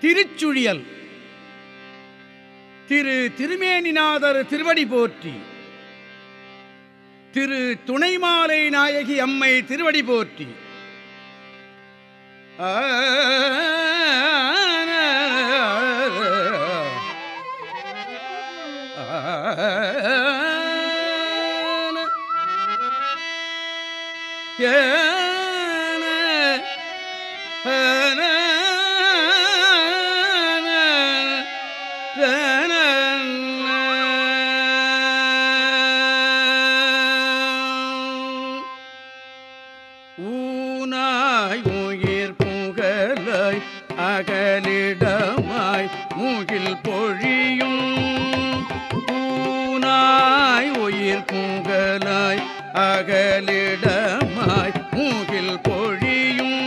திருச்சுழியல் திரு திருமேனிநாதர் திருவடி போற்றி திரு துணைமாலை நாயகி அம்மை திருவடி போற்றி ஆ பகலிடமாய் மூகில் பொழியும். பூனாய் உயிர் பூங்கலாய் அகலிடமாய் மூகில் பொழியும்.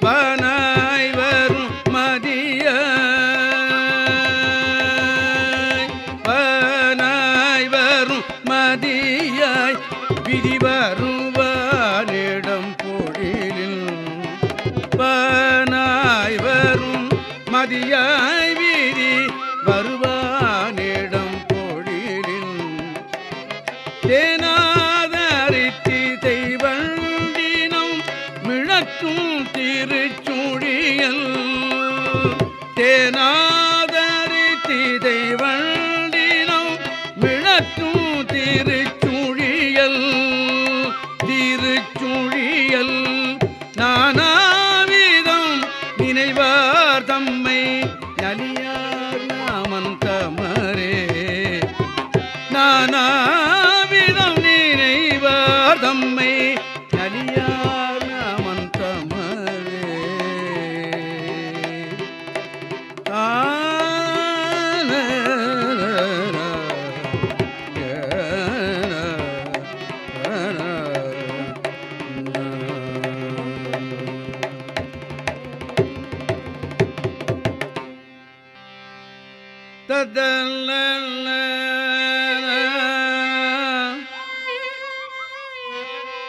பனாய் வரும் மதிய. பனாய் வரும் மதியாய் விதி வரும். மதியாய்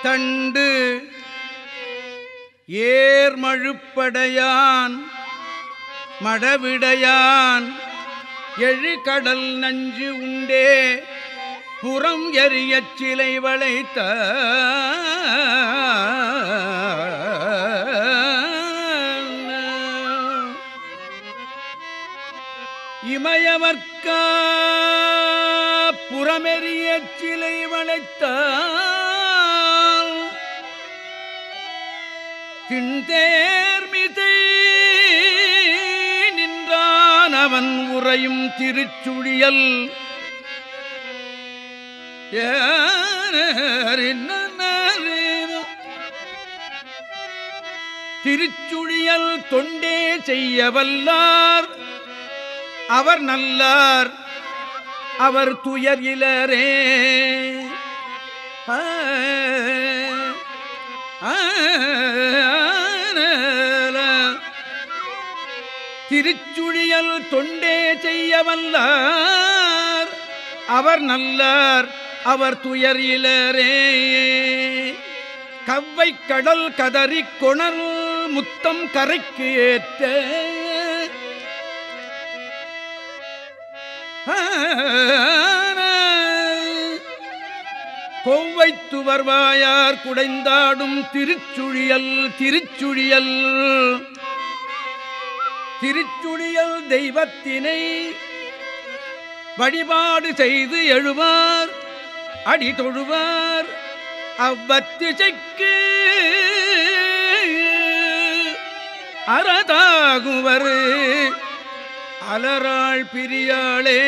தண்டு ஏர்மழுப்படையான் மடவிடையான் எழுகடல் நஞ்சு உண்டே புறம் எரியச் சிலை வளைத்த இமயவர்க்கா புறமெறிய சிலை வளைத்த திண்தேர்மிதை நின்றான் அவன் உறையும் திருச்சுழியல். திருச்சுழியல் தொண்டே செய்ய வல்லார் அவர் நல்லார் அவர் துயர் இலரே திருச்சுழியல் தொண்டே செய்ய வல்லார். அவர் நல்லார் அவர் துயர் இலரே கவ்வை கடல் கதறி கொணல் முத்தம் கரைக்கு ஏற்ற. கொவ்வைத்து வருவாயார் குடைந்தாடும் திருச்சுழியல் திருச்சுழியல். திருச்சுழியல் தெய்வத்தினை வழிபாடு செய்து எழுவார் அடி தொழுவார் அவ்வத்திசைக்கு அறதாகுவர். அலராள் பிரியாளே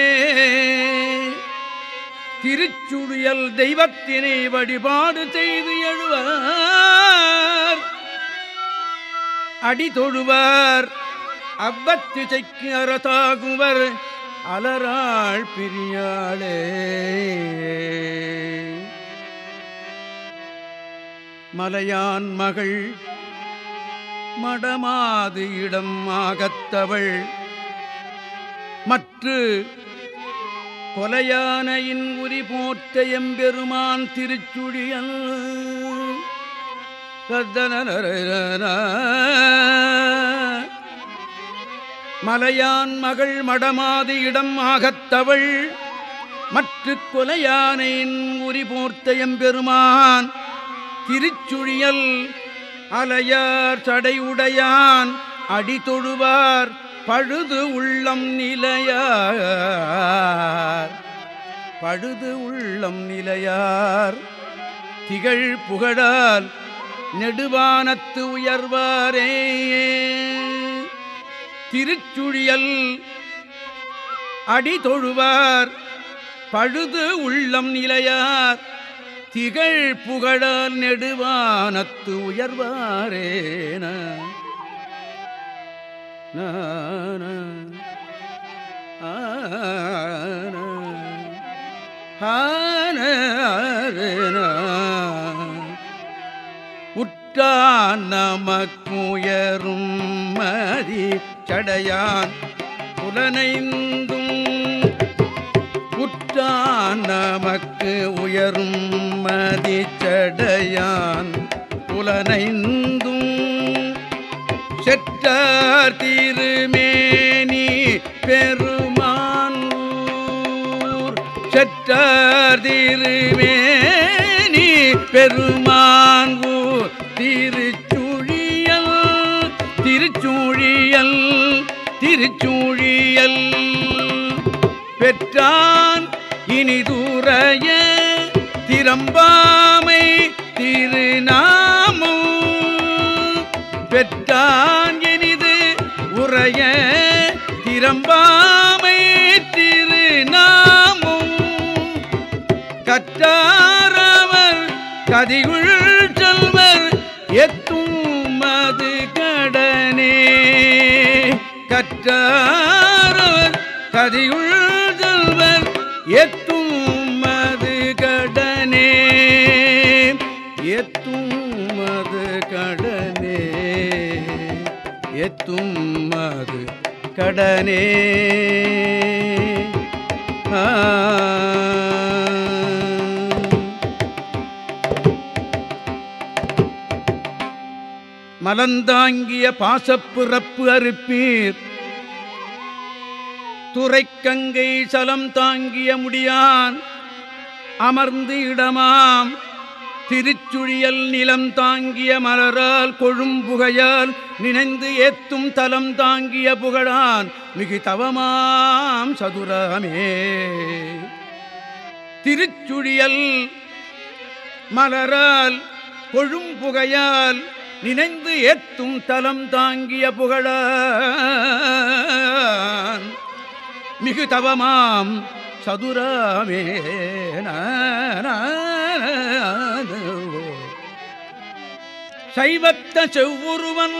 திருச்சுழியல் தெய்வத்தினை வழிபாடு செய்து எழுவார். அடி தொழுவார் அவ்வத்திசைக்கு அரசாகுவர் அலராள் பிரியாளே. மலையான் மகள் மடமாது இடம் ஆகத்தவள் மற்று கொலையானையின் உரி போற்ற எம்பெருமான் திருச்சுழியல் மலையான் மகள் மடமாது இடம் ஆகத்தவள் மற்ற கொலையானையின் உரி போர்த்த எம்பெருமான் திருச்சுழியல் அலையார் சடையுடையான் அடி தொழுவார் பழுது உள்ளம் நிலையார். பழுது உள்ளம் நிலையார். திகழ் புகழால் நெடுவானத்து உயர்வாரே. திருச்சுழியல் அடி தொழுவார். பழுது உள்ளம் நிலையார். திகழ் புகழால் நெடுவானத்து உயர்வாரேன. உற்றான் நமக்குயரும் மதி சடையான் புலனைந்தும். உற்றான் நமக்கு உயரும் மதி சடையான் புலனைந்தும். செற்றார் திருமேனி பெருமான் ஊர் செற்றார் திருமேனி பெருமான் ஊர் திருச்சுழியல் திருச்சூழியல் திருச்சூழியல். பெற்றான் இனிதுரைய திரம்பாமை திருநாமம் பெற்றான் இனிது உரைய திறம்பாமை திருநாமம் கற்றாரவர் கதிகுள் செல்வர் எத்தும் மது கடனே. கற்றாரவர் கதியுள் எத்தும் அது கடனே மலந்தாங்கிய பாசப்புறப்பு அறுப்பீர். துறைக்கங்கை சலம் தாங்கிய முடியான். அமர்ந்து இடமாம். திருச்சுழியல் நிலம் தாங்கிய மலரால் கொழும்புகையால் நினைந்து ஏத்தும் தலம் தாங்கிய புகழான் மிகு தவமாம் சதுரமே. திருச்சுழியல் மலரால் கொழும்புகையால் நினைந்து ஏத்தும் தலம் தாங்கிய புகழான் மிகு தவமாம் சதுராமே. சைவத்த செவ்வுருவன்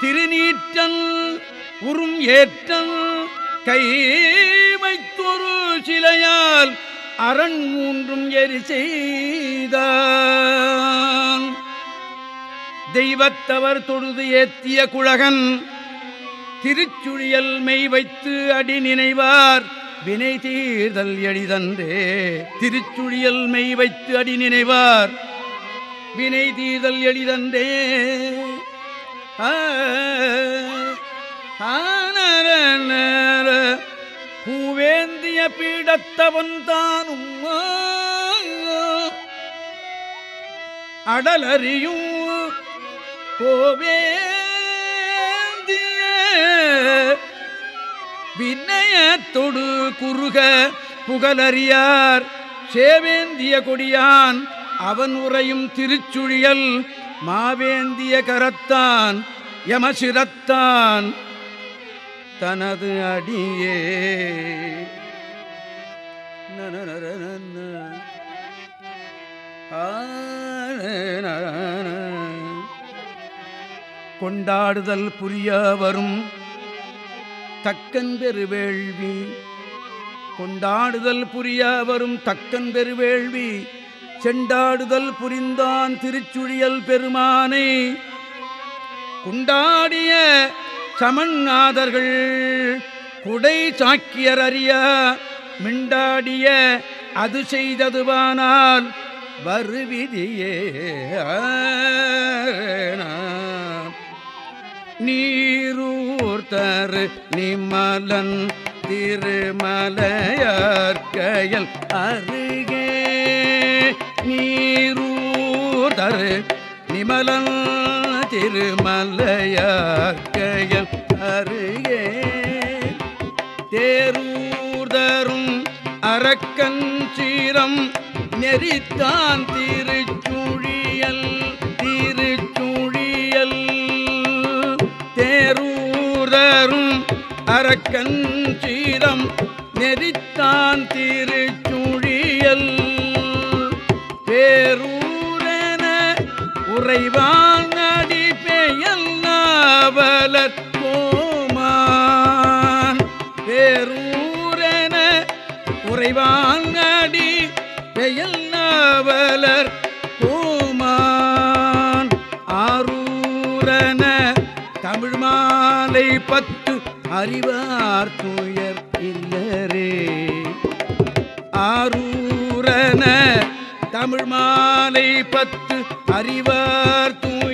திருநீற்றன் உறும் ஏற்றன் கை வைத்தொரு சிலையால் அரண் மூன்றும் எரி செய்த தெய்வத்தவர் தொழுது ஏத்திய குழகன் திருச்சுழியல் மெய் வைத்து அடி நினைவார் வினை தீர்தல் எளிதன்றே. திருச்சுழியல் மெய் வைத்து அடி நினைவார் வினை தீதல் எளிதந்தே. ஆனர பூவேந்திய பீடத்தவன் தானும் அடலறியும் கோவேந்திய. வினயத்தொடு குறுக புகழறியார் சேவேந்திய கொடியான் அவன் உரையும் திருச்சுழியல் மாவேந்திய கரத்தான் யமசிரத்தான். தனது அடியே. கொண்டாடுதல் புரிய வரும் தக்கன் பெருவேள்வி. கொண்டாடுதல் புரிய வரும் தக்கன் பெருவேள்வி. செண்டாடுதல் புரிந்தான் திருச்சுழியல் பெருமானை. குண்டாடிய சமன்நாதர்கள் குடை சாக்கியர் அறிய மிண்டாடிய அது செய்ததுவானால் வருவிதியே. நீரூர்தரு நிமலன் திருமலையார்கயல் அருகே நீரூதர் நிமலன் திருமலையார்கயல் அருகே. தேரூர்தரும் அரக்கஞ்சீரம் நெறித்தான் திருச்சுழியல் திருச்சுழியல். தேரூர்தரும் அரக்கஞ்சீரம் நெறித்தான் திரு உறைவான் அடி பெயல் நாவலர் பூமான். ஆரூரன தமிழ் மாலை பத்து அறிவார் துயர் இல்லரே ஆரூரன தமிழ் மாலை பத்து அறிவார் தூயர்